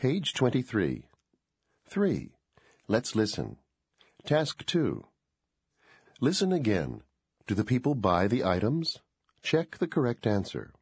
Page 23. 3. Let's listen. Task 2. Listen again. Do the people buy the items? Check the correct answer.